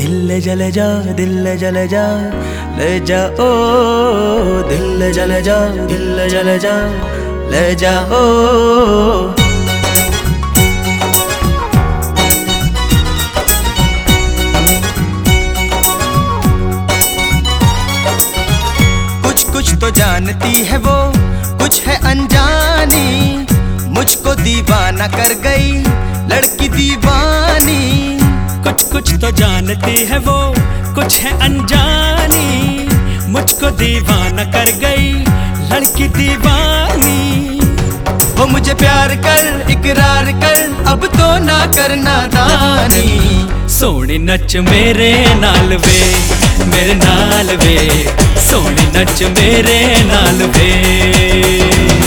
दिल जले जा दिल जले जा ले जा ओ दिल जले जा दिल जले जा ले जा ओ कुछ कुछ तो जानती है वो कुछ है अनजानी मुझको दीवाना कर गई जानती है वो, कुछ है अनजानी। मुझको दीवाना कर गई लड़की दीवानी। वो मुझे प्यार कर, इकरार कर, अब तो ना करना दानी। सोनी नच मेरे नाल वे, मेरे नाल वे। सोनी नच मेरे नाल वे।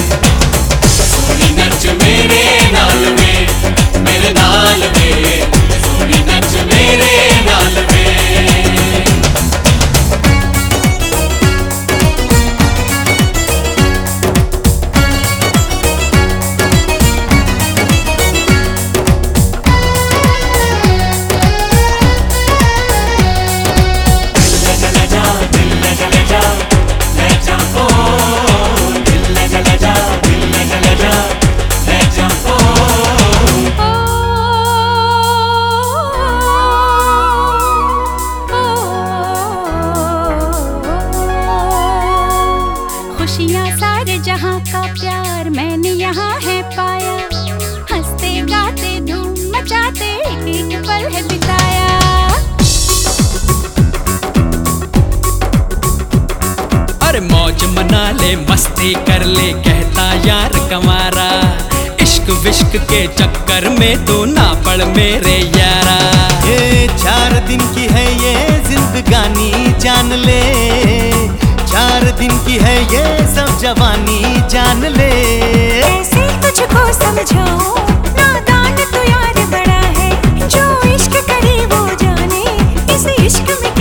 मना ले मस्ती कर ले कहता यार कमारा इश्क विश्क के चक्कर में तू ना पड़ मेरे यारा। ये चार दिन की है ये जिंदगानी जान ले। चार दिन की है ये सब जवानी जान ले। ऐसे तुझको समझाऊं नादान तो यार बड़ा है। जो इश्क करे वो जाने इस इश्क में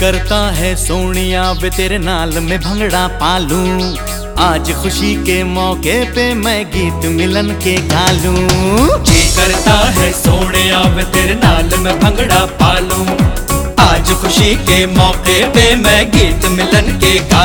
करता है सोनिया वे तेरे नाल में भंगड़ा पालू। आज खुशी के मौके पे मैं गीत मिलन के गालू। जी करता है सोनिया वे तेरे नाल में भंगड़ा पालू। आज खुशी के मौके पे मैं गीत मिलन के गा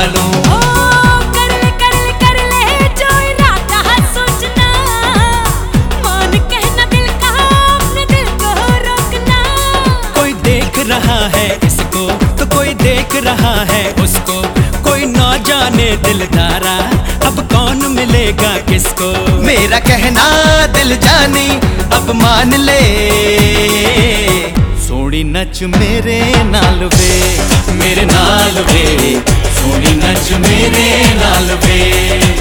दिलदारा अब कौन मिलेगा किसको? मेरा कहना दिल जाने, अब मान ले। सोनी नच मेरे नाल वे, मेरे नाल वे। सोनी नच मेरे नाल वे।